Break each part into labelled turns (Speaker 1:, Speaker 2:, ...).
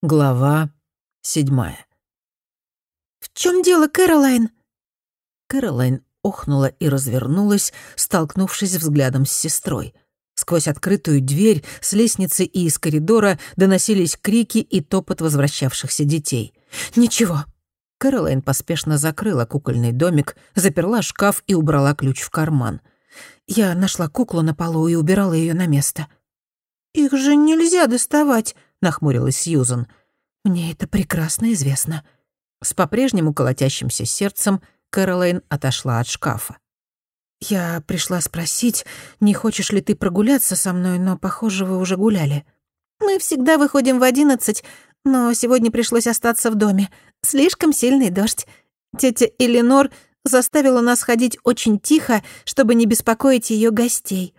Speaker 1: Глава седьмая.
Speaker 2: «В чем дело, Кэролайн?»
Speaker 1: Кэролайн охнула и развернулась, столкнувшись взглядом с сестрой. Сквозь открытую дверь с лестницы и из коридора доносились крики и топот возвращавшихся детей.
Speaker 2: «Ничего».
Speaker 1: Кэролайн поспешно закрыла кукольный домик, заперла шкаф и убрала ключ в карман.
Speaker 2: «Я нашла куклу на полу и убирала ее на место». «Их же нельзя доставать», — нахмурилась Сьюзан.
Speaker 1: «Мне это прекрасно известно». С по-прежнему колотящимся сердцем Кэролайн отошла от шкафа.
Speaker 2: «Я пришла спросить, не хочешь ли ты прогуляться со мной, но, похоже, вы уже гуляли». «Мы всегда выходим в одиннадцать, но сегодня пришлось остаться в доме. Слишком сильный дождь. Тетя Эленор заставила нас ходить очень тихо, чтобы не беспокоить ее гостей».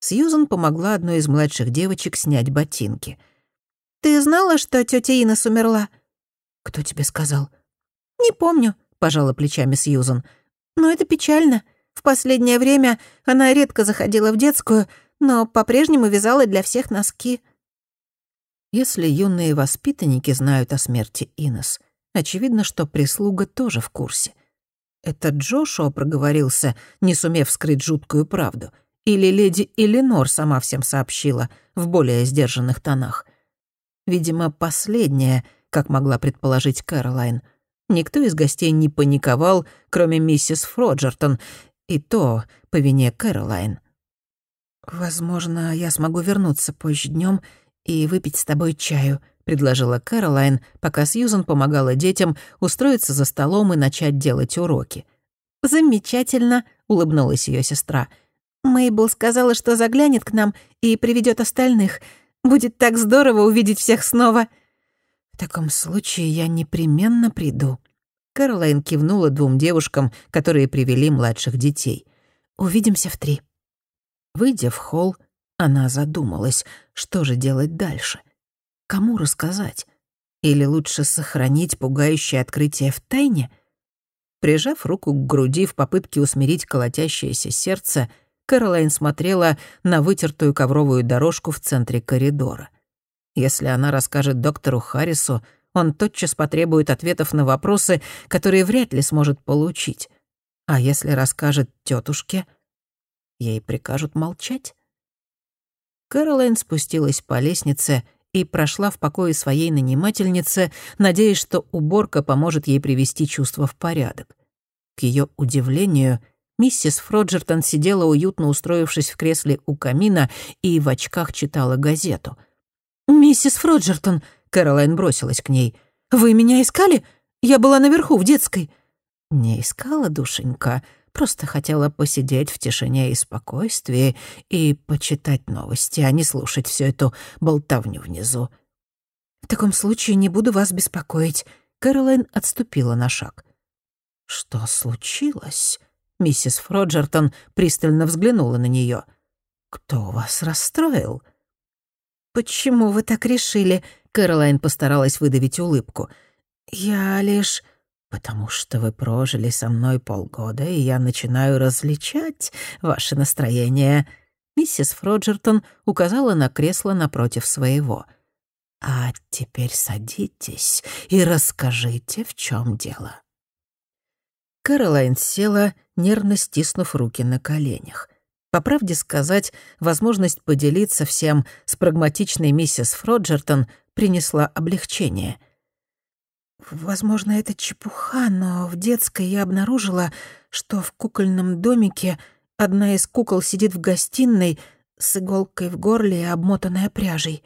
Speaker 1: Сьюзан помогла одной из младших девочек снять ботинки —
Speaker 2: «Ты знала, что тетя Инес умерла?»
Speaker 1: «Кто тебе сказал?»
Speaker 2: «Не помню», — пожала плечами Сьюзан. «Но это печально. В последнее время она редко заходила в детскую, но по-прежнему вязала для всех носки».
Speaker 1: Если юные воспитанники знают о смерти Инес, очевидно, что прислуга тоже в курсе. Это Джошуа проговорился, не сумев скрыть жуткую правду, или леди Эленор сама всем сообщила в более сдержанных тонах. Видимо, последняя, как могла предположить Кэролайн. Никто из гостей не паниковал, кроме миссис Фроджертон, и то по вине Кэролайн.
Speaker 2: «Возможно, я смогу вернуться позже днем и выпить с тобой чаю», —
Speaker 1: предложила Кэролайн, пока Сьюзан помогала детям устроиться за столом и начать делать уроки.
Speaker 2: «Замечательно», — улыбнулась ее сестра. «Мейбл сказала, что заглянет к нам и приведет остальных. Будет так здорово увидеть всех снова».
Speaker 1: «В таком случае я непременно приду». Кэролайн кивнула двум девушкам, которые привели младших детей. «Увидимся в три». Выйдя в холл, она задумалась, что же делать дальше. Кому рассказать? Или лучше сохранить пугающее открытие в тайне? Прижав руку к груди в попытке усмирить колотящееся сердце, Кэролайн смотрела на вытертую ковровую дорожку в центре коридора. Если она расскажет доктору Харрису, он тотчас потребует ответов на вопросы, которые вряд ли сможет получить. А если расскажет тетушке, ей прикажут молчать? Кэролайн спустилась по лестнице и прошла в покое своей нанимательницы, надеясь, что уборка поможет ей привести чувство в порядок. К ее удивлению — Миссис Фроджертон сидела уютно устроившись в кресле у камина и в очках читала газету.
Speaker 2: «Миссис Фроджертон», — Кэролайн бросилась к ней, — «вы меня искали? Я была наверху, в детской».
Speaker 1: «Не искала, душенька, просто хотела посидеть в тишине и спокойствии и почитать новости, а не слушать всю эту болтовню внизу».
Speaker 2: «В таком случае не буду вас беспокоить».
Speaker 1: Кэролайн отступила на шаг. «Что случилось?» Миссис Фроджертон пристально взглянула на нее. «Кто вас расстроил?»
Speaker 2: «Почему вы так решили?» Кэролайн постаралась выдавить улыбку. «Я лишь...»
Speaker 1: «Потому что вы прожили со мной полгода, и я начинаю различать ваше настроение». Миссис Фроджертон указала на кресло напротив своего. «А теперь садитесь и расскажите, в чем дело». Кэролайн села, нервно стиснув руки на коленях. По правде сказать, возможность поделиться всем с прагматичной миссис Фроджертон принесла облегчение.
Speaker 2: «Возможно, это чепуха, но в детской я обнаружила, что в кукольном домике одна из кукол сидит в гостиной с иголкой в горле и обмотанная пряжей.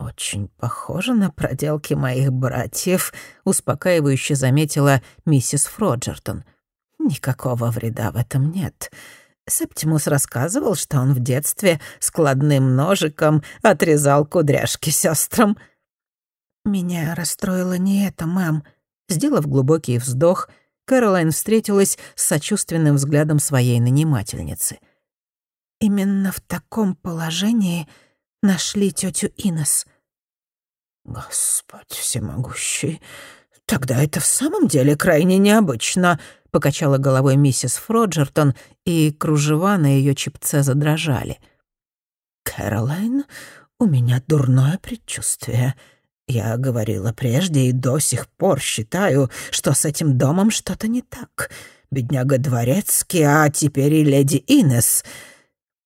Speaker 1: «Очень похоже на проделки моих братьев», — успокаивающе заметила миссис Фроджертон. «Никакого вреда в этом нет. Септимус рассказывал, что он в детстве складным ножиком отрезал кудряшки сестрам.
Speaker 2: «Меня расстроило не это, мэм».
Speaker 1: Сделав глубокий вздох, Кэролайн встретилась с сочувственным взглядом своей нанимательницы.
Speaker 2: «Именно в таком положении нашли тетю Инес.
Speaker 1: «Господь всемогущий, тогда это в самом деле крайне необычно», — покачала головой миссис Фроджертон, и кружева на ее чипце задрожали. «Кэролайн, у меня дурное предчувствие. Я говорила прежде и до сих пор считаю, что с этим домом что-то не так. Бедняга Дворецкий, а теперь и леди Инес.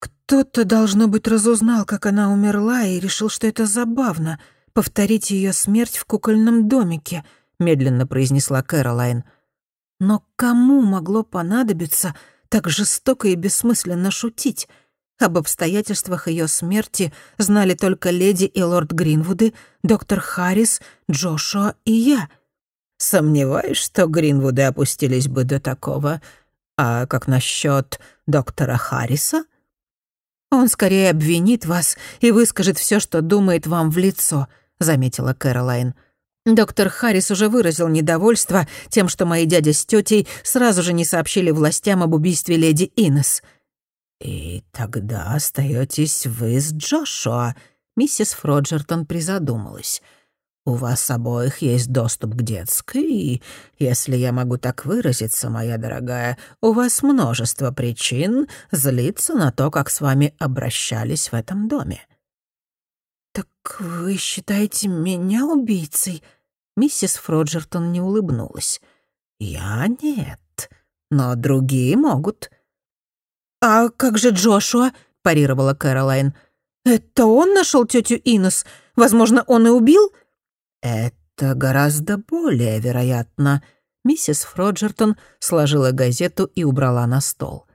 Speaker 2: Кто-то, должно быть, разузнал, как она умерла, и решил, что это забавно — повторить ее смерть в кукольном домике, медленно произнесла Кэролайн. Но кому могло понадобиться так жестоко и бессмысленно шутить? Об обстоятельствах ее смерти знали только леди и лорд Гринвуды, доктор Харрис, Джошуа и я.
Speaker 1: Сомневаюсь, что Гринвуды опустились бы до такого. А как насчет доктора Харриса?
Speaker 2: Он скорее обвинит вас и выскажет все, что думает вам в лицо, заметила Кэролайн. Доктор Харрис уже выразил недовольство тем, что мои дядя с тетей сразу же не сообщили властям об убийстве леди Инес.
Speaker 1: «И тогда остаетесь вы с Джошуа», — миссис Фроджертон призадумалась. «У вас обоих есть доступ к детской, и, если я могу так выразиться, моя дорогая, у вас множество причин злиться на то, как с вами обращались в этом доме».
Speaker 2: «Так вы считаете меня убийцей?» Миссис Фроджертон не улыбнулась.
Speaker 1: «Я нет, но другие могут».
Speaker 2: «А как же Джошуа?» — парировала Кэролайн. «Это он нашел тетю Инес? Возможно, он и убил?»
Speaker 1: «Это гораздо более вероятно». Миссис Фроджертон сложила газету и убрала на стол.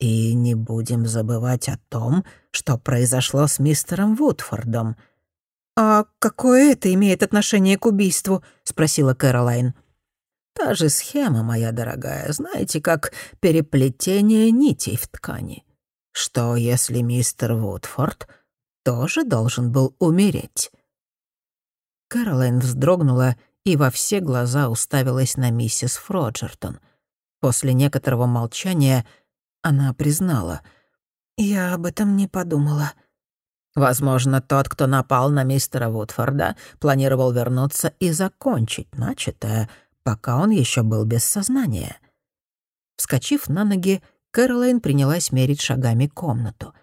Speaker 1: «И не будем забывать о том, что произошло с мистером Вудфордом».
Speaker 2: «А какое это имеет отношение к убийству?» — спросила Кэролайн.
Speaker 1: Та же схема, моя дорогая, знаете, как переплетение нитей в ткани. Что, если мистер Вудфорд тоже должен был умереть? Кэролайн вздрогнула и во все глаза уставилась на миссис Фроджертон. После некоторого молчания она признала.
Speaker 2: «Я об этом не подумала».
Speaker 1: Возможно, тот, кто напал на мистера Вудфорда, планировал вернуться и закончить начатое — пока он еще был без сознания. Вскочив на ноги, Кэролайн принялась мерить шагами комнату.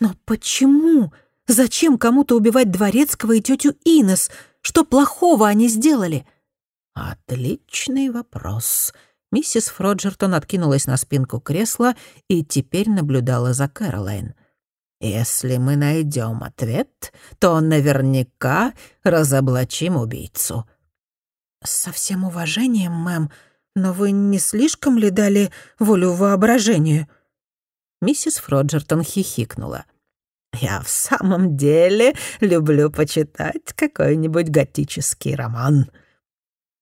Speaker 2: «Но почему? Зачем кому-то убивать Дворецкого и тетю Инес? Что плохого они сделали?»
Speaker 1: «Отличный вопрос». Миссис Фроджертон откинулась на спинку кресла и теперь наблюдала за Кэролайн. «Если мы найдем ответ, то наверняка разоблачим убийцу.
Speaker 2: «Со всем уважением, мэм, но вы не слишком ли дали волю воображению?»
Speaker 1: Миссис Фроджертон хихикнула. «Я в самом деле люблю почитать какой-нибудь готический роман».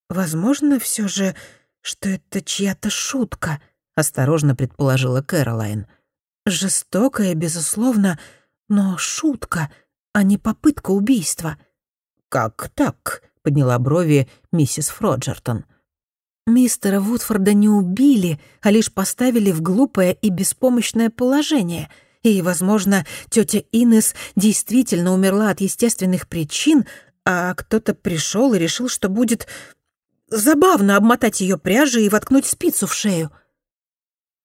Speaker 2: «Возможно, все же, что это чья-то шутка», — осторожно предположила Кэролайн. «Жестокая, безусловно, но шутка, а не попытка убийства».
Speaker 1: «Как так?» подняла брови миссис Фроджертон.
Speaker 2: «Мистера Вудфорда не убили, а лишь поставили в глупое и беспомощное положение. И, возможно, тетя Инес действительно умерла от естественных причин, а кто-то пришел и решил, что будет забавно обмотать ее пряжей и воткнуть спицу в шею».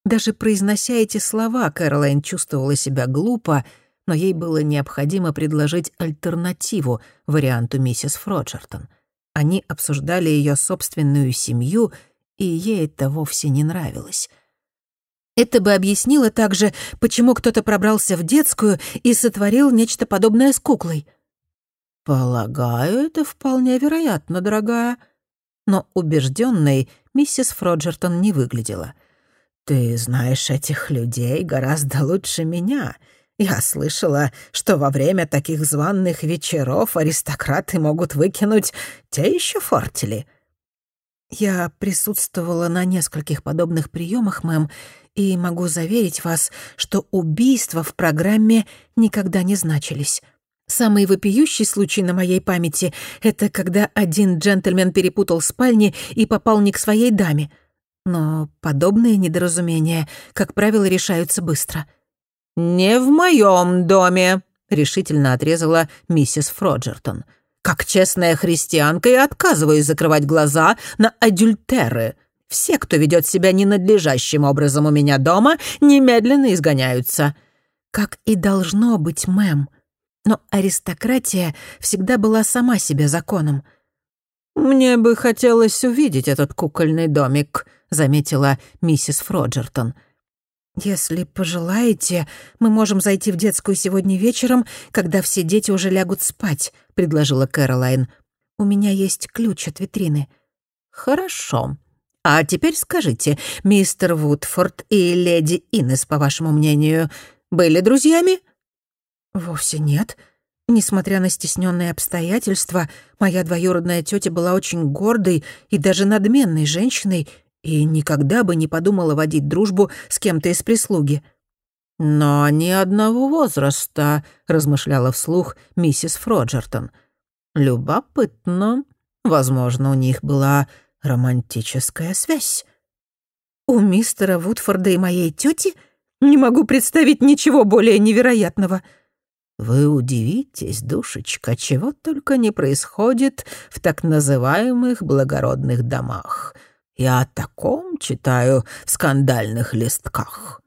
Speaker 2: Даже произнося эти слова, Кэролайн чувствовала себя глупо, но ей было необходимо предложить альтернативу варианту миссис Фроджертон. Они обсуждали ее собственную семью, и ей это вовсе не нравилось. Это бы объяснило также, почему кто-то пробрался в детскую и сотворил нечто подобное с куклой.
Speaker 1: «Полагаю, это вполне вероятно, дорогая». Но убежденной миссис Фроджертон не выглядела. «Ты знаешь этих людей гораздо лучше меня. Я слышала, что во время таких званных вечеров аристократы могут выкинуть те еще фортели.
Speaker 2: Я присутствовала на нескольких подобных приемах, мэм, и могу заверить вас, что убийства в программе никогда не значились. Самый вопиющий случай на моей памяти — это когда один джентльмен перепутал спальни и попал не к своей даме. Но подобные недоразумения, как правило, решаются быстро —
Speaker 1: «Не в моем доме», — решительно отрезала миссис Фроджертон. «Как честная христианка я отказываюсь закрывать глаза на адюльтеры. Все, кто ведет себя ненадлежащим образом у меня дома, немедленно изгоняются».
Speaker 2: «Как и должно быть, мэм. Но аристократия всегда была сама себе законом.
Speaker 1: «Мне бы хотелось увидеть этот кукольный домик», — заметила миссис Фроджертон.
Speaker 2: «Если пожелаете, мы можем зайти в детскую сегодня вечером, когда все дети уже лягут спать», — предложила Кэролайн. «У меня есть ключ от витрины».
Speaker 1: «Хорошо. А теперь скажите, мистер Вудфорд и леди Иннес, по вашему мнению, были друзьями?»
Speaker 2: «Вовсе нет. Несмотря на стесненные обстоятельства, моя двоюродная тетя была очень гордой и даже надменной женщиной и никогда бы не подумала водить дружбу с кем-то из прислуги».
Speaker 1: «Но ни одного возраста», — размышляла вслух миссис Фроджертон. «Любопытно. Возможно, у них была романтическая связь».
Speaker 2: «У мистера Вудфорда и моей тети не могу представить ничего более невероятного».
Speaker 1: Вы удивитесь, душечка, чего только не происходит в так называемых благородных домах. Я о таком читаю в скандальных листках.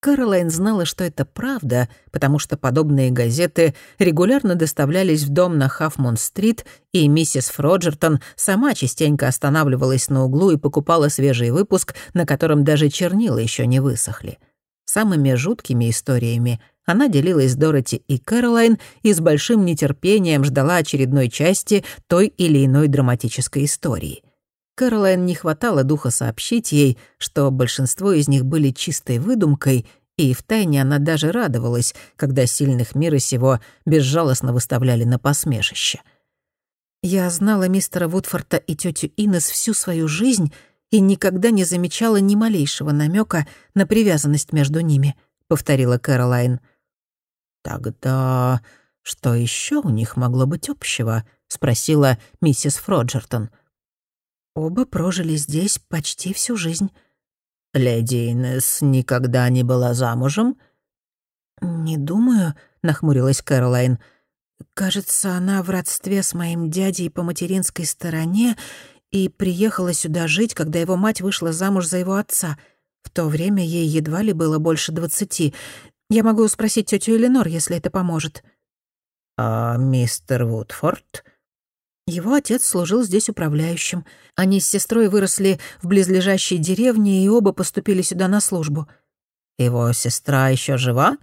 Speaker 1: Кэролайн знала, что это правда, потому что подобные газеты регулярно доставлялись в дом на Хафмон-стрит, и миссис Фроджертон сама частенько останавливалась на углу и покупала свежий выпуск, на котором даже чернила еще не высохли. Самыми жуткими историями она делилась с Дороти и Кэролайн и с большим нетерпением ждала очередной части той или иной драматической истории. Кэролайн не хватало духа сообщить ей, что большинство из них были чистой выдумкой, и втайне она даже радовалась, когда сильных мира сего безжалостно выставляли на посмешище.
Speaker 2: «Я знала мистера Вудфорта и тетю Инес всю свою жизнь и никогда не замечала ни малейшего намека на привязанность между ними», — повторила Кэролайн.
Speaker 1: «Тогда что еще у них могло быть общего?» — спросила миссис Фроджертон.
Speaker 2: «Оба прожили здесь почти всю жизнь».
Speaker 1: «Леди Инесс никогда не была замужем?»
Speaker 2: «Не думаю», — нахмурилась Кэролайн. «Кажется, она в родстве с моим дядей по материнской стороне и приехала сюда жить, когда его мать вышла замуж за его отца. В то время ей едва ли было больше двадцати. Я могу спросить тетю Эленор, если это поможет».
Speaker 1: «А мистер Вудфорд?»
Speaker 2: Его отец служил здесь управляющим. Они с сестрой выросли в близлежащей деревне и оба поступили сюда на службу.
Speaker 1: Его сестра еще жива?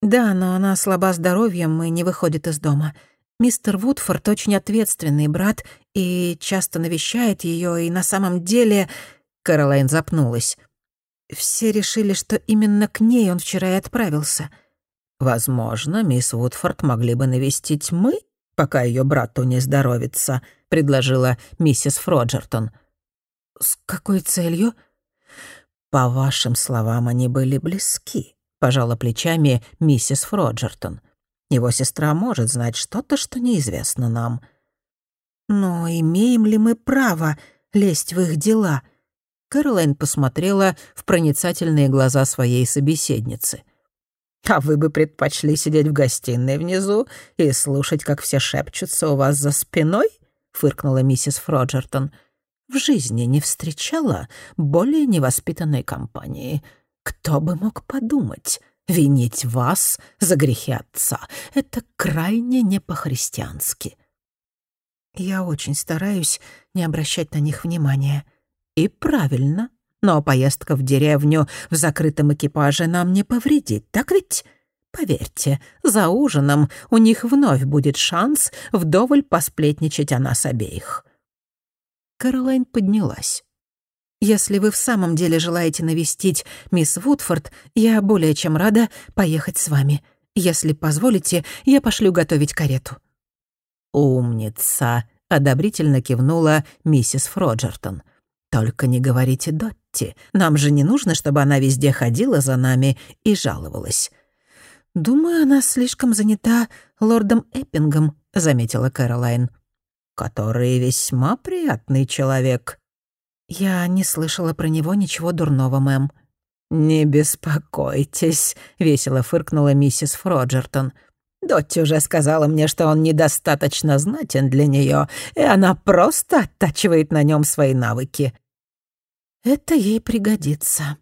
Speaker 2: Да, но она слаба здоровьем и не выходит из дома. Мистер Вудфорд очень ответственный брат и часто навещает ее, и на самом деле... Каролайн запнулась. Все решили, что именно к ней он вчера и отправился.
Speaker 1: «Возможно, мисс Вудфорд могли бы навестить мы, пока ее брату не здоровится», — предложила миссис Фроджертон.
Speaker 2: «С какой целью?»
Speaker 1: «По вашим словам, они были близки», — пожала плечами миссис Фроджертон. «Его сестра может знать что-то, что неизвестно нам».
Speaker 2: «Но имеем ли мы право лезть в их дела?»
Speaker 1: Кэролайн посмотрела в проницательные глаза своей собеседницы. «А вы бы предпочли сидеть в гостиной внизу и слушать, как все шепчутся у вас за спиной?» — фыркнула миссис Фроджертон. «В жизни не встречала более невоспитанной компании. Кто бы мог подумать?» Винить вас за грехи отца — это крайне не по-христиански.
Speaker 2: Я очень стараюсь не обращать на них внимания.
Speaker 1: И правильно. Но поездка в деревню в закрытом экипаже нам не повредит, так ведь? Поверьте, за ужином у них вновь будет шанс вдоволь посплетничать о нас обеих. Каролайн поднялась.
Speaker 2: «Если вы в самом деле желаете навестить мисс Вудфорд, я более чем рада поехать с вами. Если позволите, я пошлю готовить карету».
Speaker 1: «Умница», — одобрительно кивнула миссис Фроджертон. «Только не говорите Дотти. Нам же не нужно, чтобы она везде ходила за нами и жаловалась».
Speaker 2: «Думаю, она слишком занята лордом Эппингом», — заметила Кэролайн.
Speaker 1: «Который весьма приятный человек».
Speaker 2: «Я не слышала про него ничего дурного, мэм».
Speaker 1: «Не беспокойтесь», — весело фыркнула миссис Фроджертон. Дотти уже сказала мне, что он недостаточно знатен для нее, и она просто оттачивает на нем свои навыки.
Speaker 2: Это ей пригодится.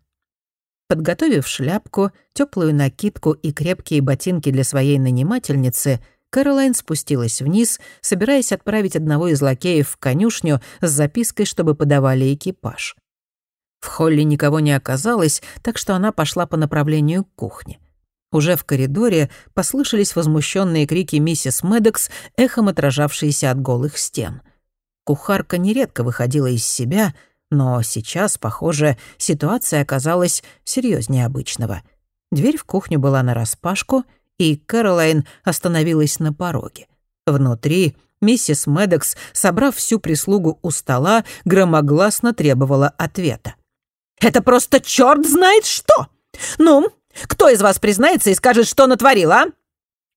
Speaker 1: Подготовив шляпку, теплую накидку и крепкие ботинки для своей нанимательницы, Кэролайн спустилась вниз, собираясь отправить одного из лакеев в конюшню с запиской, чтобы подавали экипаж. В холле никого не оказалось, так что она пошла по направлению к кухне. Уже в коридоре послышались возмущенные крики миссис Медекс, эхом отражавшиеся от голых стен. Кухарка нередко выходила из себя, но сейчас, похоже, ситуация оказалась серьезнее обычного. Дверь в кухню была нараспашку, и Кэролайн остановилась на пороге. Внутри миссис Медекс, собрав всю прислугу у стола, громогласно требовала ответа. «Это просто черт знает что! Ну, кто из вас признается и скажет, что натворила, а?»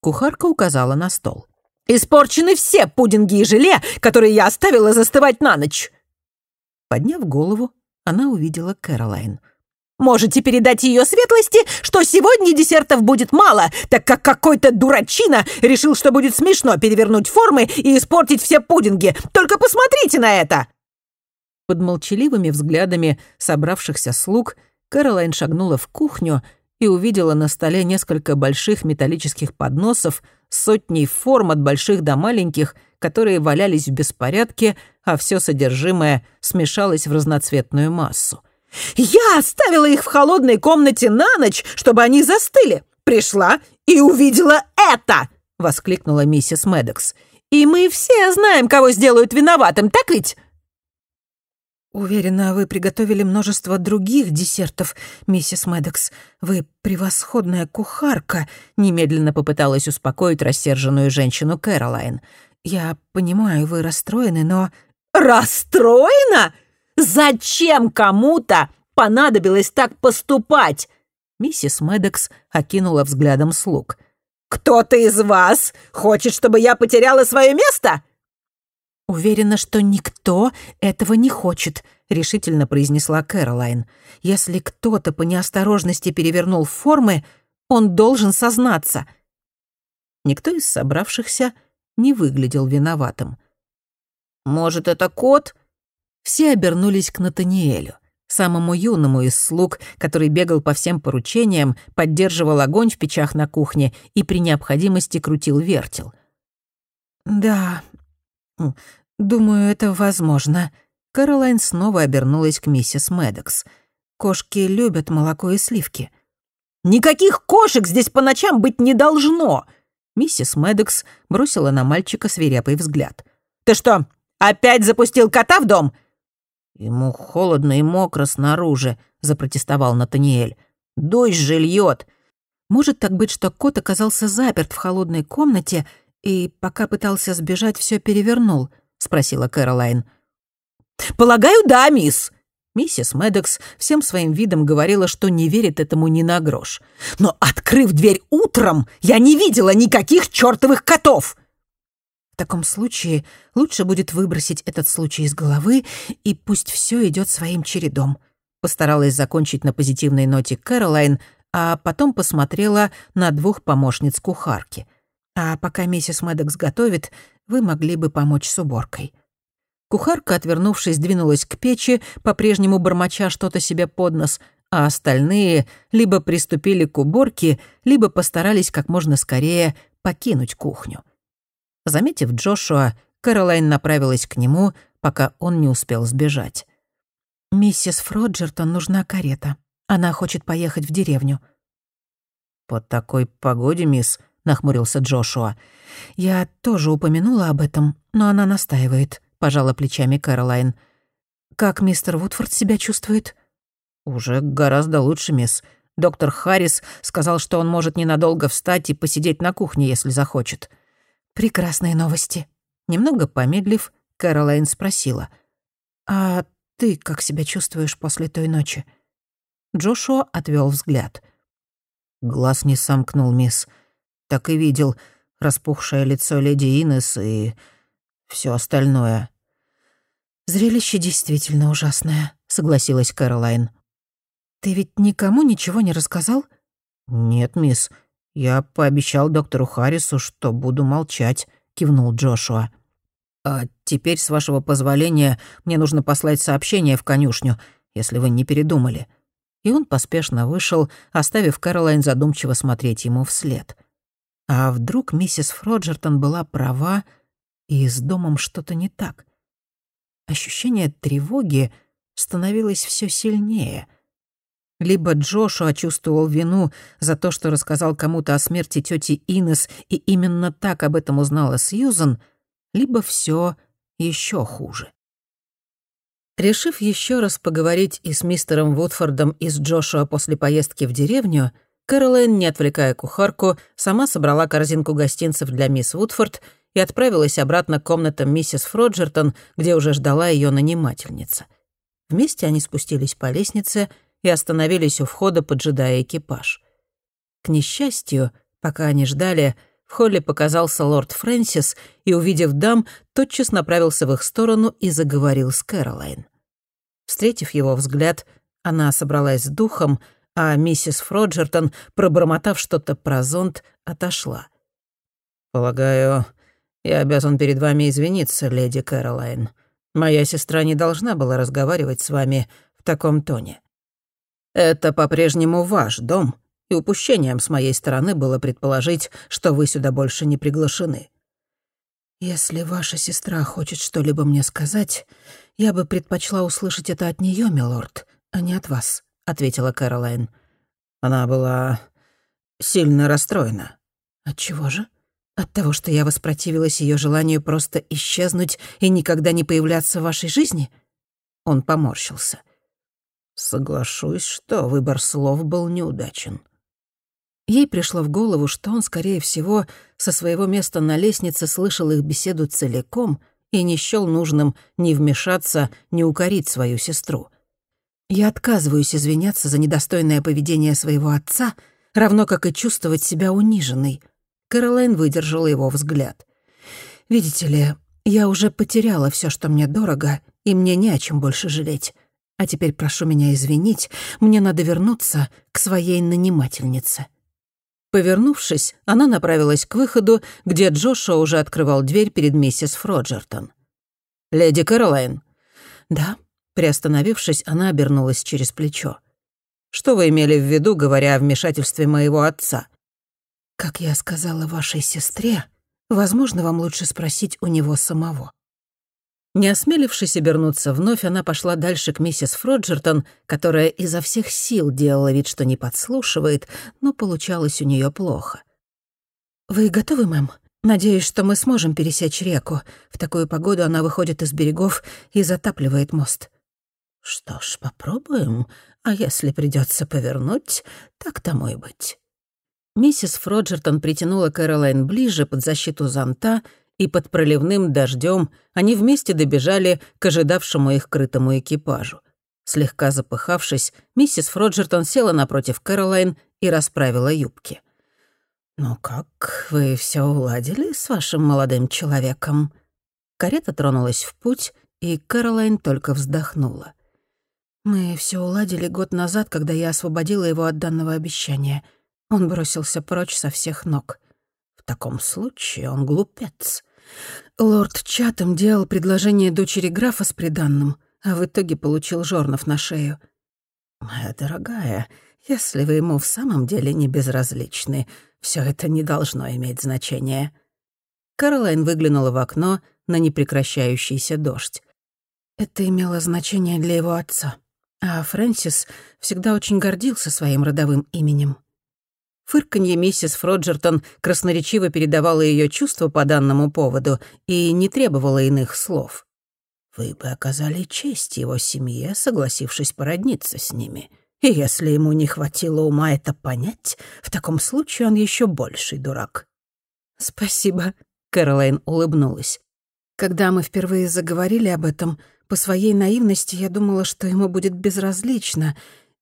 Speaker 1: Кухарка указала на стол. «Испорчены все пудинги и желе, которые я оставила застывать на ночь!» Подняв голову, она увидела Кэролайн. «Можете передать ее светлости, что сегодня десертов будет мало, так как какой-то дурачина решил, что будет смешно перевернуть формы и испортить все пудинги. Только посмотрите на это!» Под молчаливыми взглядами собравшихся слуг Кэролайн шагнула в кухню и увидела на столе несколько больших металлических подносов с сотней форм от больших до маленьких, которые валялись в беспорядке, а все содержимое смешалось в разноцветную массу. «Я оставила их в холодной комнате на ночь, чтобы они застыли. Пришла и увидела это!» — воскликнула миссис Медекс. «И мы все знаем, кого сделают виноватым, так ведь?»
Speaker 2: «Уверена, вы приготовили множество других десертов, миссис Медекс. Вы превосходная кухарка», — немедленно попыталась успокоить рассерженную женщину Кэролайн. «Я понимаю, вы расстроены, но...»
Speaker 1: «Расстроена? Зачем кому-то понадобилось так поступать?» Миссис Медекс окинула взглядом слуг. «Кто-то из вас хочет, чтобы я потеряла свое место?»
Speaker 2: «Уверена, что никто этого не хочет», — решительно произнесла Кэролайн. «Если кто-то по неосторожности перевернул формы, он должен сознаться».
Speaker 1: Никто из собравшихся не выглядел виноватым. «Может, это кот?» Все обернулись к Натаниэлю, самому юному из слуг, который бегал по всем поручениям, поддерживал огонь в печах на кухне и при необходимости крутил вертел.
Speaker 2: «Да, «Думаю, это возможно». Каролайн снова обернулась к миссис Медекс. «Кошки любят молоко и сливки».
Speaker 1: «Никаких кошек здесь по ночам быть не должно!» Миссис Медекс бросила на мальчика свирепый взгляд. «Ты что, опять запустил кота в дом?» «Ему холодно и мокро снаружи», — запротестовал Натаниэль. «Дождь же льет.
Speaker 2: Может так быть, что кот оказался заперт в холодной комнате и, пока пытался сбежать, все перевернул?» — спросила Кэролайн.
Speaker 1: «Полагаю, да, мисс». Миссис Медекс всем своим видом говорила, что не верит этому ни на грош. «Но, открыв дверь утром, я не видела никаких чертовых котов!»
Speaker 2: «В таком случае лучше будет выбросить этот случай из головы, и пусть все идет своим чередом», постаралась закончить на позитивной ноте Кэролайн, а потом посмотрела на двух помощниц кухарки. «А пока миссис Медекс готовит, вы могли бы помочь с уборкой». Кухарка, отвернувшись, двинулась к печи, по-прежнему бормоча что-то себе под нос, а остальные либо приступили к уборке, либо постарались как можно скорее покинуть кухню. Заметив Джошуа, Кэролайн направилась к нему, пока он не успел сбежать. «Миссис Фроджертон нужна карета. Она хочет поехать в деревню».
Speaker 1: «По такой погоде, мисс?» — нахмурился Джошуа.
Speaker 2: «Я тоже упомянула об этом, но она настаивает», — пожала плечами Кэролайн. «Как мистер Вудфорд себя чувствует?»
Speaker 1: «Уже гораздо лучше, мисс. Доктор Харрис сказал, что он может ненадолго встать и посидеть на кухне, если захочет».
Speaker 2: «Прекрасные новости».
Speaker 1: Немного помедлив, Кэролайн спросила.
Speaker 2: «А ты как себя чувствуешь после той ночи?»
Speaker 1: Джошуа отвел взгляд. Глаз не сомкнул, мисс так и видел распухшее лицо леди Инес и все остальное.
Speaker 2: «Зрелище действительно ужасное», — согласилась Кэролайн. «Ты ведь никому ничего не рассказал?»
Speaker 1: «Нет, мисс. Я пообещал доктору Харрису, что буду молчать», — кивнул Джошуа. «А теперь, с вашего позволения, мне нужно послать сообщение в конюшню, если вы не передумали. и он поспешно вышел, оставив Кэролайн задумчиво смотреть ему вслед. А вдруг миссис Фроджертон была права, и с домом что-то не так? Ощущение тревоги становилось все сильнее. Либо Джошуа чувствовал вину за то, что рассказал кому-то о смерти тети Инес, и именно так об этом узнала Сьюзан, либо все еще хуже. Решив еще раз поговорить и с мистером Вудфордом, и с Джошуа после поездки в деревню, Кэролайн, не отвлекая кухарку, сама собрала корзинку гостинцев для мисс Вудфорд и отправилась обратно к комнатам миссис Фроджертон, где уже ждала ее нанимательница. Вместе они спустились по лестнице и остановились у входа, поджидая экипаж. К несчастью, пока они ждали, в холле показался лорд Фрэнсис и, увидев дам, тотчас направился в их сторону и заговорил с Кэролайн. Встретив его взгляд, она собралась с духом, а миссис Фроджертон, пробормотав что-то про зонт, отошла. «Полагаю, я обязан перед вами извиниться, леди Кэролайн. Моя сестра не должна была разговаривать с вами в таком тоне. Это по-прежнему ваш дом, и упущением с моей стороны было предположить, что вы сюда больше не приглашены. Если ваша сестра хочет что-либо мне сказать, я бы предпочла услышать это от нее, милорд, а не от вас, ответила Кэролайн. Она была сильно расстроена. От чего же? От того, что я воспротивилась ее желанию просто исчезнуть и никогда не появляться в вашей жизни? Он поморщился. Соглашусь, что выбор слов был неудачен. Ей пришло в голову, что он, скорее всего, со своего места на лестнице слышал их беседу целиком и не счёл нужным ни вмешаться, ни укорить свою сестру. «Я отказываюсь извиняться за недостойное поведение своего отца, равно как и чувствовать себя униженной». Кэролайн выдержала его взгляд. «Видите ли, я уже потеряла все, что мне дорого, и мне не о чем больше жалеть. А теперь прошу меня извинить, мне надо вернуться к своей нанимательнице». Повернувшись, она направилась к выходу, где Джошуа уже открывал дверь перед миссис Фроджертон. «Леди Кэролайн». «Да». Приостановившись, она обернулась через плечо. «Что вы имели в виду, говоря о вмешательстве моего отца?» «Как я сказала вашей сестре, возможно, вам лучше спросить у него самого». Не осмелившись обернуться вновь, она пошла дальше к миссис Фроджертон, которая изо всех сил делала вид, что не подслушивает, но получалось у нее плохо. «Вы готовы, мэм? Надеюсь, что мы сможем пересечь реку. В такую погоду она выходит из берегов и затапливает мост». «Что ж, попробуем. А если придется повернуть, так тому и быть». Миссис Фроджертон притянула Кэролайн ближе под защиту зонта и под проливным дождем они вместе добежали к ожидавшему их крытому экипажу. Слегка запыхавшись, миссис Фроджертон села напротив Кэролайн и расправила юбки. «Ну как, вы все уладили с вашим молодым человеком?» Карета тронулась в путь, и Кэролайн только вздохнула. «Мы все уладили год назад, когда я освободила его от данного обещания. Он бросился прочь со всех ног. В таком случае он глупец. Лорд Чатам делал предложение дочери графа с приданным, а в итоге получил жорнов на шею. «Моя дорогая, если вы ему в самом деле не безразличны, все это не должно иметь значения». Каролайн выглянула в окно на непрекращающийся дождь. Это имело значение для его отца, а Фрэнсис всегда очень гордился своим родовым именем. Фырканье миссис Фроджертон красноречиво передавало ее чувства по данному поводу и не требовало иных слов. «Вы бы оказали честь его семье, согласившись породниться с ними. И если ему не хватило ума это понять, в таком случае он еще больший дурак». «Спасибо», — Кэролайн улыбнулась. «Когда мы впервые заговорили об этом, по своей наивности я думала, что ему будет безразлично,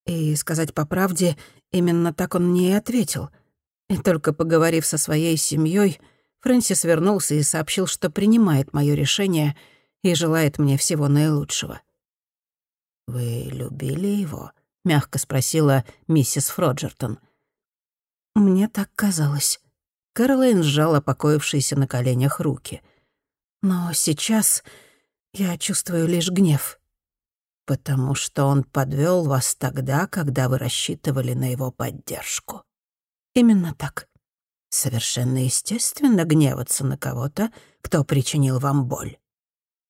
Speaker 1: и, сказать по правде, Именно так он мне и ответил. И только поговорив со своей семьей, Фрэнсис вернулся и сообщил, что принимает мое решение и желает мне всего наилучшего. «Вы любили его?» — мягко спросила миссис Фроджертон. «Мне так казалось». Кэролайн сжала покоившиеся на коленях руки. «Но сейчас я чувствую лишь гнев». потому что он подвел вас тогда, когда вы рассчитывали на его поддержку.
Speaker 2: Именно так.
Speaker 1: Совершенно естественно гневаться на кого-то, кто причинил вам боль.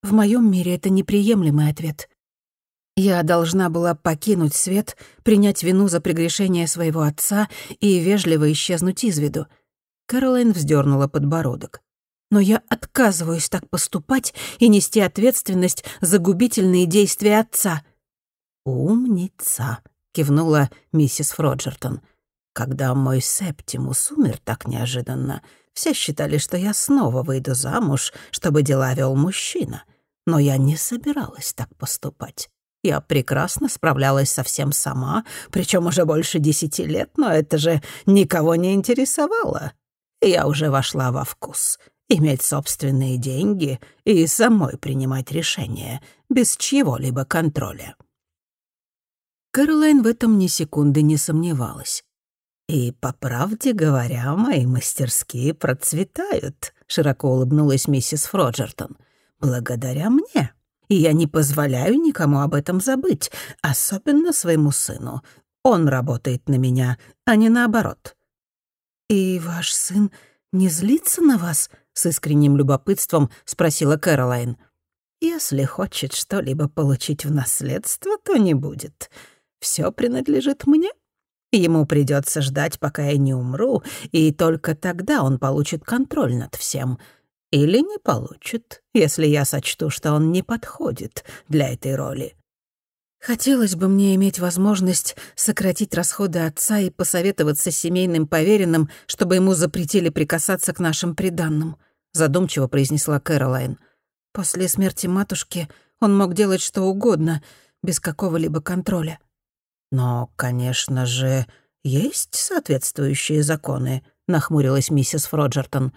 Speaker 2: В моем мире это неприемлемый ответ. Я должна была покинуть свет, принять вину за прегрешение своего отца и вежливо исчезнуть из виду. Кэролайн вздернула подбородок. Но я отказываюсь так поступать и нести ответственность за губительные действия отца.
Speaker 1: «Умница», — кивнула миссис Фроджертон. «Когда мой Септимус умер так неожиданно, все считали, что я снова выйду замуж, чтобы дела вел мужчина. Но я не собиралась так поступать. Я прекрасно справлялась со всем сама, причем уже больше десяти лет, но это же никого не интересовало. Я уже вошла во вкус иметь собственные деньги и самой принимать решения, без чьего-либо контроля. Кэролайн в этом ни секунды не сомневалась. «И, по правде говоря, мои мастерские процветают», — широко улыбнулась миссис Фроджертон. «Благодаря мне. И я не позволяю никому об этом забыть, особенно своему сыну. Он работает на меня, а не наоборот».
Speaker 2: «И ваш сын не злится на вас?» С искренним любопытством спросила Кэролайн.
Speaker 1: «Если хочет что-либо получить в наследство, то не будет. Все принадлежит мне. Ему придется ждать, пока я не умру, и только тогда он получит контроль над всем. Или не получит, если я сочту, что он не подходит для этой роли.
Speaker 2: Хотелось бы мне иметь возможность сократить расходы отца и посоветоваться с семейным поверенным, чтобы ему запретили прикасаться к нашим приданным задумчиво произнесла Кэролайн. После смерти матушки он мог делать что угодно, без какого-либо контроля.
Speaker 1: Но, конечно же, есть соответствующие законы, нахмурилась миссис Фроджертон.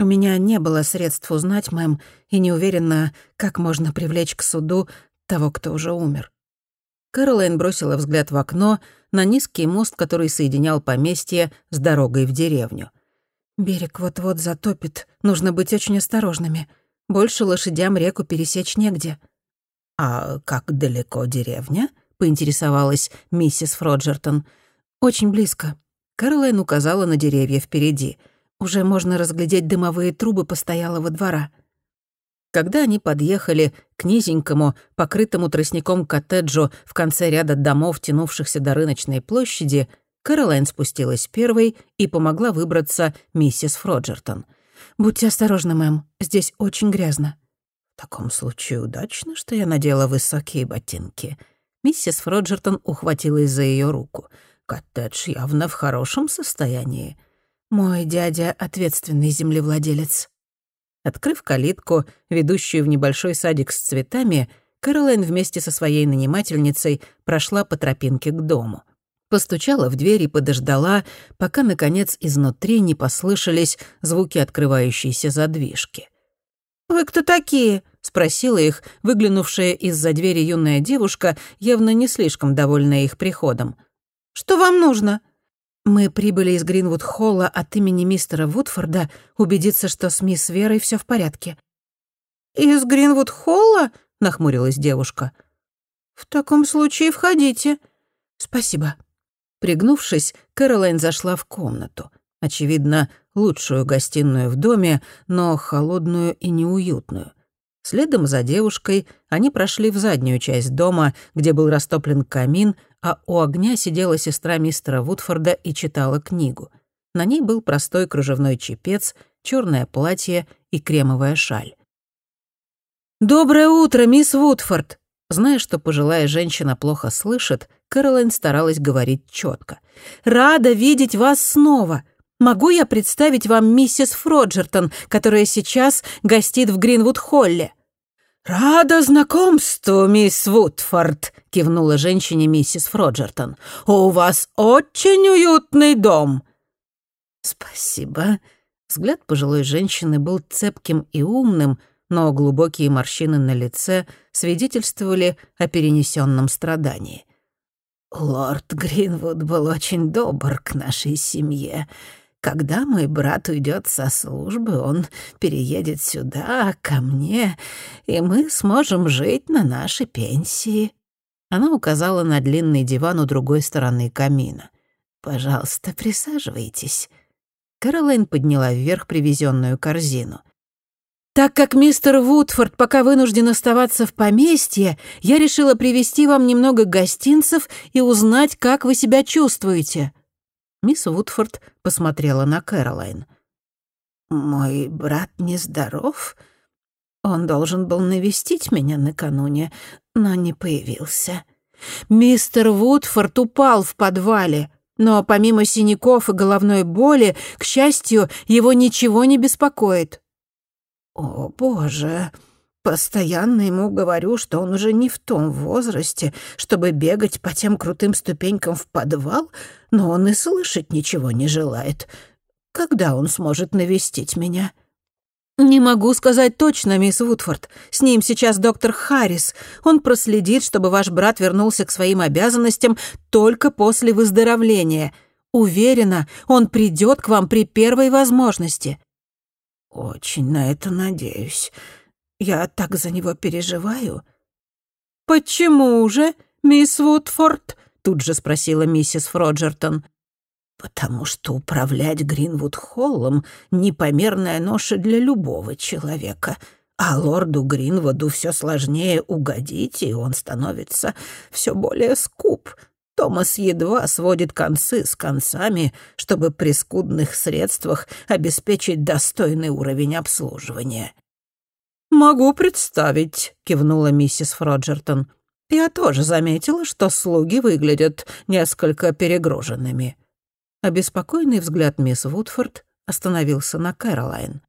Speaker 2: У меня не было средств узнать, мэм, и не уверена, как можно привлечь к суду того, кто уже умер.
Speaker 1: Кэролайн бросила взгляд в окно на низкий мост, который соединял поместье с дорогой в деревню —
Speaker 2: Берег вот-вот затопит, нужно быть очень осторожными. Больше лошадям реку пересечь негде.
Speaker 1: «А как далеко деревня?» — поинтересовалась миссис Фроджертон.
Speaker 2: «Очень близко». Кэролайн указала на деревья впереди. Уже можно разглядеть дымовые трубы постоялого двора.
Speaker 1: Когда они подъехали к низенькому, покрытому тростником коттеджу в конце ряда домов, тянувшихся до рыночной площади, Кэролайн спустилась первой и помогла выбраться миссис Фроджертон.
Speaker 2: «Будьте осторожны, мэм, здесь очень грязно».
Speaker 1: «В таком случае удачно, что я надела высокие ботинки». Миссис Фроджертон ухватилась за ее руку. «Коттедж явно в хорошем состоянии».
Speaker 2: «Мой дядя — ответственный землевладелец».
Speaker 1: Открыв калитку, ведущую в небольшой садик с цветами, Кэролайн вместе со своей нанимательницей прошла по тропинке к дому — постучала в дверь и подождала, пока, наконец, изнутри не послышались звуки открывающейся задвижки.
Speaker 2: «Вы кто такие?»
Speaker 1: — спросила их, выглянувшая из-за двери юная девушка, явно не слишком довольная их приходом.
Speaker 2: «Что вам нужно?» «Мы прибыли из Гринвуд-холла от имени мистера Вудфорда убедиться, что с мисс Верой все в порядке». «Из Гринвуд-холла?» — нахмурилась девушка. «В таком случае входите».
Speaker 1: «Спасибо», Пригнувшись, Кэролайн зашла в комнату. Очевидно, лучшую гостиную в доме, но холодную и неуютную. Следом за девушкой они прошли в заднюю часть дома, где был растоплен камин, а у огня сидела сестра мистера Вудфорда и читала книгу. На ней был простой кружевной чепец, черное платье и кремовая шаль. «Доброе утро, мисс Вудфорд!» Зная, что пожилая женщина плохо слышит, Кэролайн старалась говорить четко. «Рада видеть вас снова. Могу я представить вам миссис Фроджертон, которая сейчас гостит в Гринвуд-холле?» «Рада знакомству, мисс Вудфорд», — кивнула женщине миссис Фроджертон. «У вас очень уютный дом». «Спасибо». Взгляд пожилой женщины был цепким и умным, но глубокие морщины на лице свидетельствовали о перенесенном страдании. «Лорд Гринвуд был очень добр к нашей семье. Когда мой брат уйдет со службы, он переедет сюда, ко мне, и мы сможем жить на нашей пенсии». Она указала на длинный диван у другой стороны камина. «Пожалуйста, присаживайтесь». Кэролайн подняла вверх привезенную корзину. «Так как мистер Вудфорд пока вынужден оставаться в поместье, я решила привезти вам немного гостинцев и узнать, как вы себя чувствуете». Мисс Вудфорд посмотрела на Кэролайн. «Мой брат нездоров. Он должен был навестить меня накануне, но не появился. Мистер Вудфорд упал в подвале, но помимо синяков и головной боли, к счастью, его ничего не беспокоит». «О, боже!» Постоянно ему говорю, что он уже не в том возрасте, чтобы бегать по тем крутым ступенькам в подвал, но он и слышать ничего не желает. Когда он сможет навестить меня?» «Не могу сказать точно, мисс Вудфорд. С ним сейчас доктор Харрис. Он проследит, чтобы ваш брат вернулся к своим обязанностям только после выздоровления. Уверена, он придет к вам при первой возможности». «Очень на это надеюсь. Я так за него переживаю». «Почему же, мисс Вудфорд?» — тут же спросила миссис Фроджертон. «Потому что управлять Гринвуд-холлом — непомерная ноша для любого человека, а лорду Гринвуду все сложнее угодить, и он становится все более скуп. Томас едва сводит концы с концами, чтобы при скудных средствах обеспечить достойный уровень обслуживания». «Могу представить», — кивнула миссис Фроджертон. «Я тоже заметила, что слуги выглядят несколько перегруженными». Обеспокоенный взгляд мисс Вудфорд остановился на Кэролайн.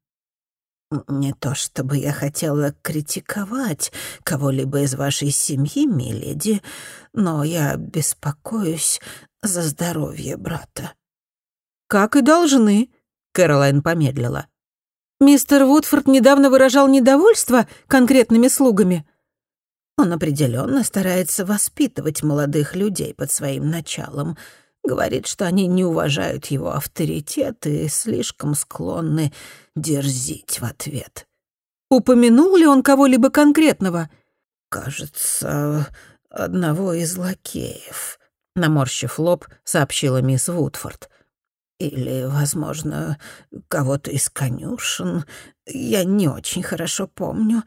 Speaker 1: «Не то чтобы я хотела критиковать кого-либо из вашей семьи, миледи, но я беспокоюсь за здоровье брата». «Как и должны», — Кэролайн помедлила. Мистер Вудфорд недавно выражал недовольство конкретными слугами. Он определенно старается воспитывать молодых людей под своим началом. Говорит, что они не уважают его авторитет и слишком склонны дерзить в ответ. Упомянул ли он кого-либо конкретного? Кажется, одного из лакеев, наморщив лоб, сообщила мисс Вудфорд. Или, возможно, кого-то из конюшен. Я не очень хорошо помню.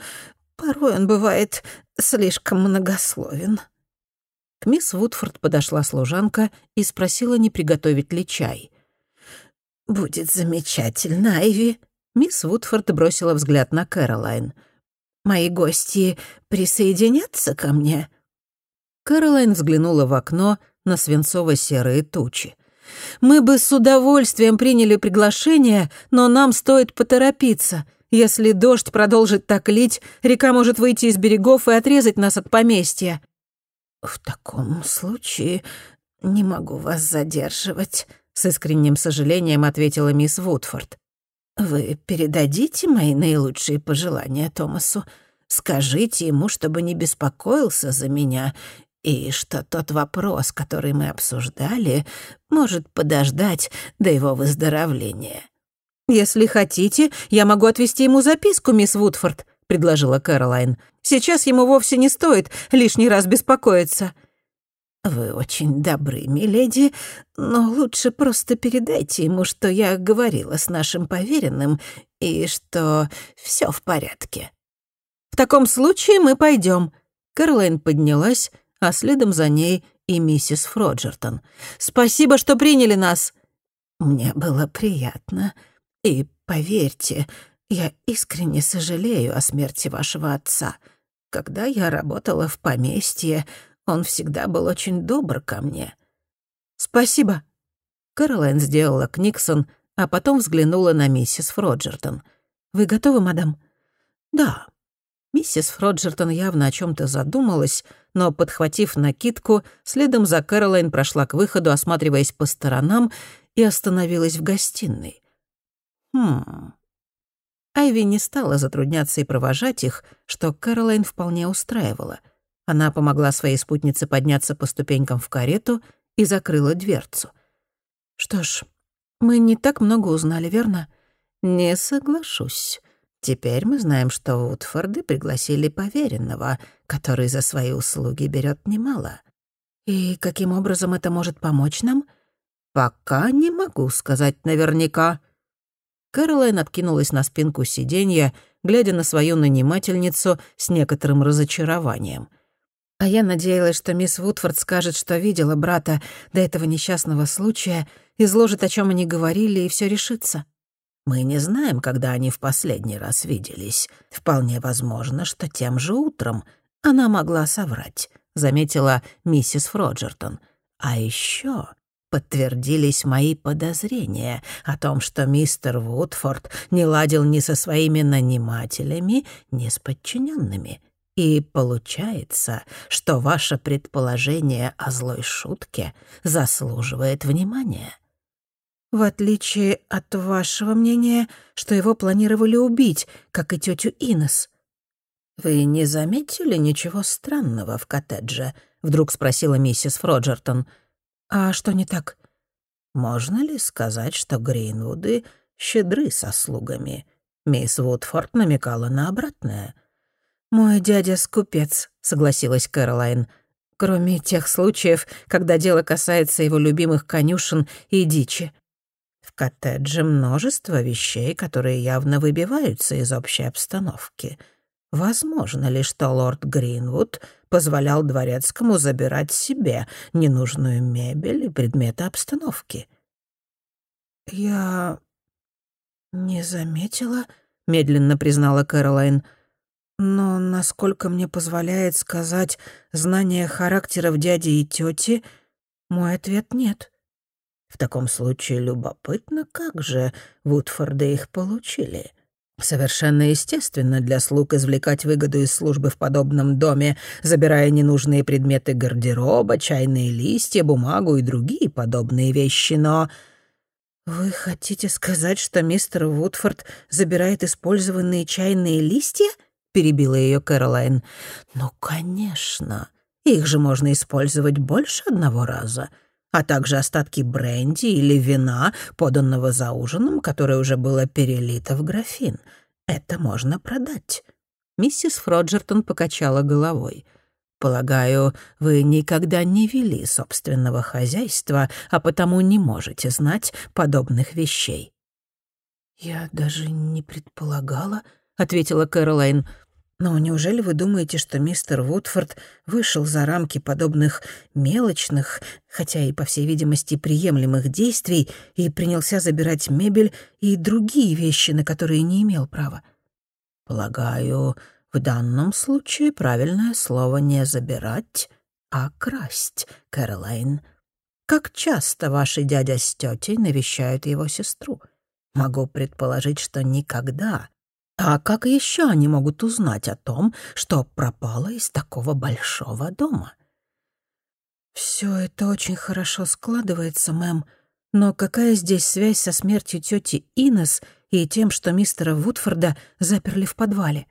Speaker 1: Порой он бывает слишком многословен». К мисс Вудфорд подошла служанка и спросила, не приготовить ли чай. «Будет замечательно, Айви». Мисс Вудфорд бросила взгляд на Кэролайн. «Мои гости присоединятся ко мне?» Кэролайн взглянула в окно на свинцово-серые тучи. Мы бы с удовольствием приняли приглашение, но нам стоит поторопиться. Если дождь продолжит так лить, река может выйти из берегов и отрезать нас от поместья». «В таком случае не могу вас задерживать», — с искренним сожалением ответила мисс Вудфорд. «Вы передадите мои наилучшие пожелания Томасу? Скажите ему, чтобы не беспокоился за меня и что тот вопрос, который мы обсуждали, может подождать до его выздоровления. «Если хотите, я могу отвезти ему записку, мисс Вудфорд», — предложила Кэролайн. «Сейчас ему вовсе не стоит лишний раз беспокоиться». «Вы очень добры, миледи, но лучше просто передайте ему, что я говорила с нашим поверенным и что все в порядке». «В таком случае мы пойдем. Кэролайн поднялась, а следом за ней и миссис Фроджертон. «Спасибо, что приняли нас!» «Мне было приятно. И поверьте, я искренне сожалею о смерти вашего отца. Когда я работала в поместье, он всегда был очень добр ко мне». «Спасибо». Кэролайн сделала Книксон, а потом взглянула на миссис Фроджертон. «Вы готовы, мадам?» «Да». Миссис Фроджертон явно о чем то задумалась, но, подхватив накидку, следом за Кэролайн прошла к выходу, осматриваясь по сторонам, и остановилась в гостиной. Хм... Айви не стала затрудняться и провожать их, что Кэролайн вполне устраивала. Она помогла своей спутнице подняться по ступенькам в карету и закрыла дверцу. «Что ж, мы не так много узнали, верно?» «Не соглашусь. Теперь мы знаем, что Утфорды пригласили поверенного, который за свои услуги берет немало.
Speaker 2: И каким образом это может помочь нам?
Speaker 1: Пока не могу сказать наверняка. Кэролайн откинулась на спинку сиденья, глядя на свою нанимательницу с некоторым разочарованием.
Speaker 2: А я надеялась, что мисс Вудфорд скажет, что видела брата до этого несчастного случая, изложит, о чем они говорили, и все решится.
Speaker 1: Мы не знаем, когда они в последний раз виделись. Вполне возможно, что тем же утром она могла соврать, заметила миссис Фроджертон. А еще подтвердились мои подозрения о том, что мистер Вудфорд не ладил ни со своими нанимателями, ни с подчиненными. И получается, что ваше предположение о злой шутке заслуживает внимания.
Speaker 2: В отличие от вашего мнения, что его планировали убить, как и тетю Инес.
Speaker 1: «Вы не заметили ничего странного в коттедже?» — вдруг спросила миссис Фроджертон.
Speaker 2: «А что не так?»
Speaker 1: «Можно ли сказать, что Гринвуды щедры со слугами?» Мисс Вудфорд намекала на обратное.
Speaker 2: «Мой дядя скупец», — согласилась Кэролайн. «Кроме тех случаев, когда дело касается его любимых конюшен и дичи».
Speaker 1: В коттедже множество вещей, которые явно выбиваются из общей обстановки. Возможно ли, что лорд Гринвуд позволял дворецкому забирать себе ненужную мебель и предметы обстановки?
Speaker 2: «Я не заметила», — медленно признала Кэролайн. «Но, насколько мне позволяет сказать знание характеров дяди и тети, мой ответ — нет».
Speaker 1: В таком случае любопытно, как же Вудфорды их получили. Совершенно естественно для слуг извлекать выгоду из службы в подобном доме, забирая ненужные предметы гардероба, чайные листья, бумагу и другие подобные вещи, но...
Speaker 2: «Вы хотите сказать, что мистер Вудфорд забирает использованные чайные листья?» — перебила ее Кэролайн.
Speaker 1: «Ну, конечно. Их же можно использовать больше одного раза а также остатки бренди или вина, поданного за ужином, которое уже было перелито в графин. Это можно продать». Миссис Фроджертон покачала головой. «Полагаю, вы никогда не вели собственного хозяйства, а потому не можете знать подобных вещей».
Speaker 2: «Я даже не предполагала», — ответила Кэролайн. Но неужели вы думаете, что мистер Вудфорд вышел за рамки подобных мелочных, хотя и, по всей видимости, приемлемых действий и принялся забирать мебель и другие вещи, на которые не имел права?
Speaker 1: Полагаю, в данном случае правильное слово не забирать, а красть, Кэролайн. Как часто ваши дядя с тетей навещают его сестру? Могу предположить, что никогда. А как еще они могут узнать о том, что пропало из такого большого дома?
Speaker 2: Все это очень хорошо складывается, мэм, но какая здесь связь со смертью тети Инес и тем, что мистера Вудфорда заперли в подвале?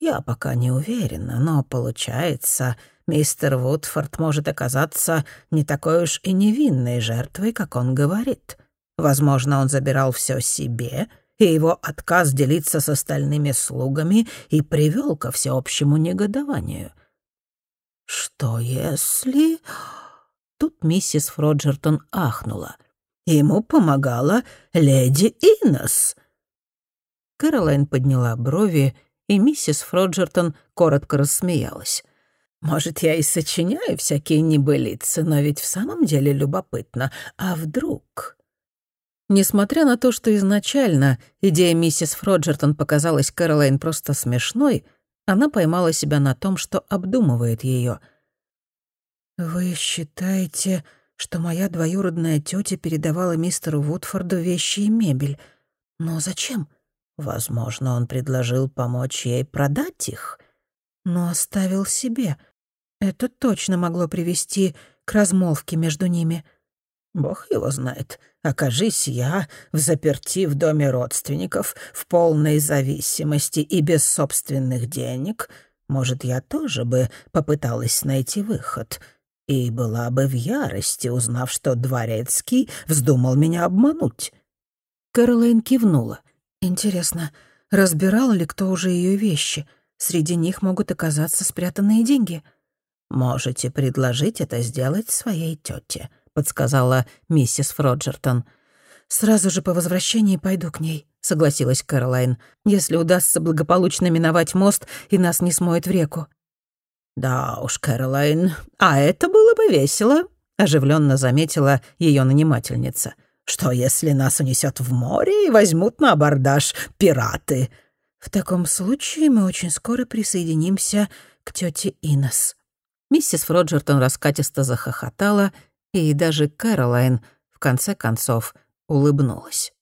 Speaker 1: Я пока не уверена, но получается, мистер Вудфорд может оказаться не такой уж и невинной жертвой, как он говорит. Возможно, он забирал все себе — и его отказ делиться с остальными слугами и привел ко всеобщему негодованию. Что если... Тут миссис Фроджертон ахнула. Ему помогала леди Иннес. Кэролайн подняла брови, и миссис Фроджертон коротко рассмеялась. «Может, я и сочиняю всякие небылицы, но ведь в самом деле любопытно. А вдруг...» Несмотря на то, что изначально идея миссис Фроджертон показалась Кэролайн просто смешной, она поймала себя на том, что обдумывает ее.
Speaker 2: «Вы считаете, что моя двоюродная тетя передавала мистеру Вудфорду вещи и мебель? Но зачем?»
Speaker 1: «Возможно, он предложил помочь ей продать их».
Speaker 2: «Но оставил себе. Это точно могло привести к размолвке между ними».
Speaker 1: Бог его знает. Окажись я в заперти в доме родственников, в полной зависимости и без собственных денег, может, я тоже бы попыталась найти выход и была бы в ярости, узнав, что Дворецкий вздумал меня обмануть».
Speaker 2: Кэролайн кивнула. «Интересно, разбирал ли кто уже ее вещи. Среди них могут оказаться спрятанные деньги.
Speaker 1: «Можете предложить это сделать своей тете», — подсказала миссис Фроджертон.
Speaker 2: «Сразу же по возвращении пойду к ней», — согласилась Кэролайн, «если удастся благополучно миновать мост и нас не смоет в реку».
Speaker 1: «Да уж, Кэролайн, а это было бы весело», — оживленно заметила ее нанимательница. «Что, если нас унесет в море и возьмут на абордаж пираты?»
Speaker 2: «В таком случае мы очень скоро присоединимся к тете Инес».
Speaker 1: Миссис Фроджертон раскатисто захохотала, и даже Кэролайн, в конце концов, улыбнулась.